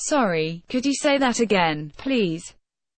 Sorry, could you say that again, please?